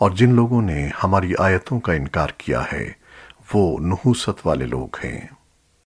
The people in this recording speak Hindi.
और जिन लोगों ने हमारी आयतों का इनकार किया है, वो नुहूसत वाले लोग हैं।